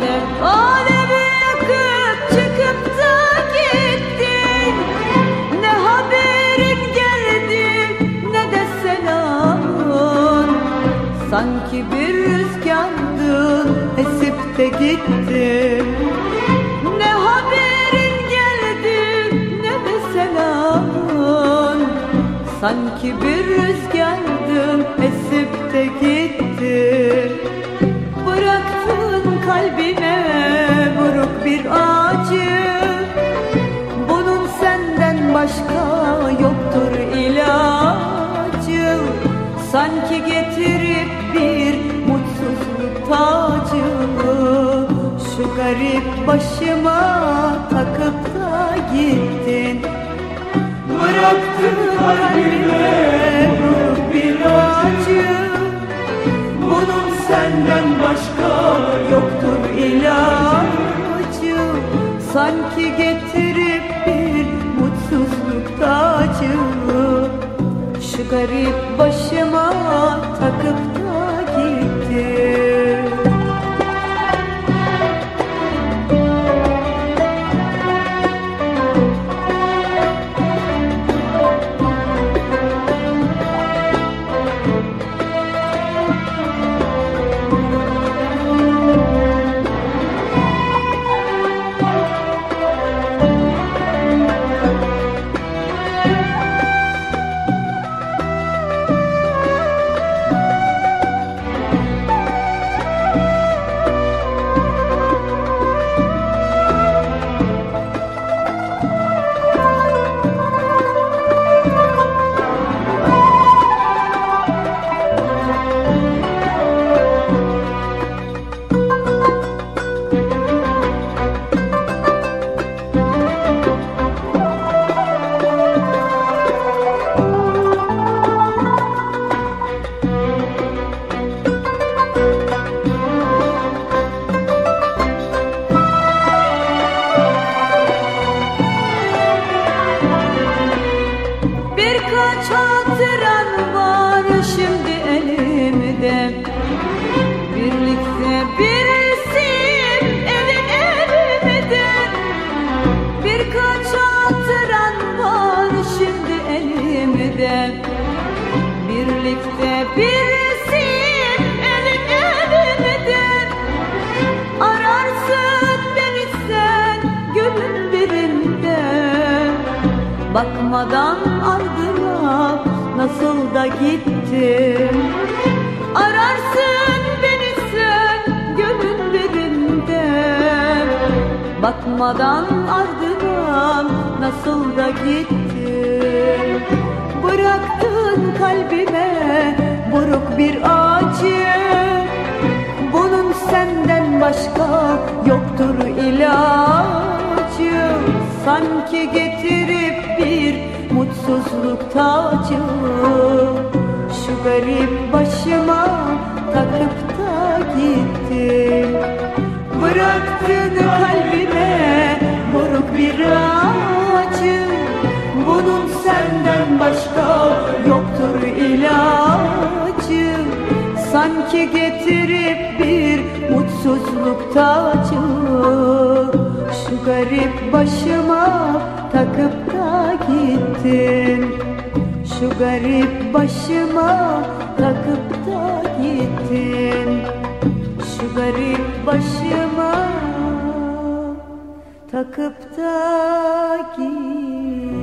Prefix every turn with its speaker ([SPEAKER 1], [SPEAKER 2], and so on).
[SPEAKER 1] Alev alev yakıp çıkıp da gittin. Ne haberin geldi ne de Sanki bir rüzgardın esip de Ne haberin geldi ne de Sanki bir rüzgardın esip de gitti Getirip bir mutsuzluk tacı Şu garip başıma takıp da gittin. Bıraktın kalbime buruk bir acı bunun senden başka yoktur ilacı. Sanki getirip Şu garip başıma takıp Birlikte bir resim evin evimde Birkaç hatıran var şimdi elimde Birlikte bir resim evin evimde Ararsın beni sen günün Bakmadan ardına nasıl da gittim Bakmadan ardına nasıl da gittim Bıraktın kalbime buruk bir acı. Bunun senden başka yoktur ilacı. Sanki getirip bir mutsuzluk tacı. Şu garip başıma takıp da gittin. Bıraktın sanki getirip bir mutsuzluk tacı Şu garip başıma takıp da gittin. Şu garip başıma takıp da gittin. Şu garip başıma takıp da gittin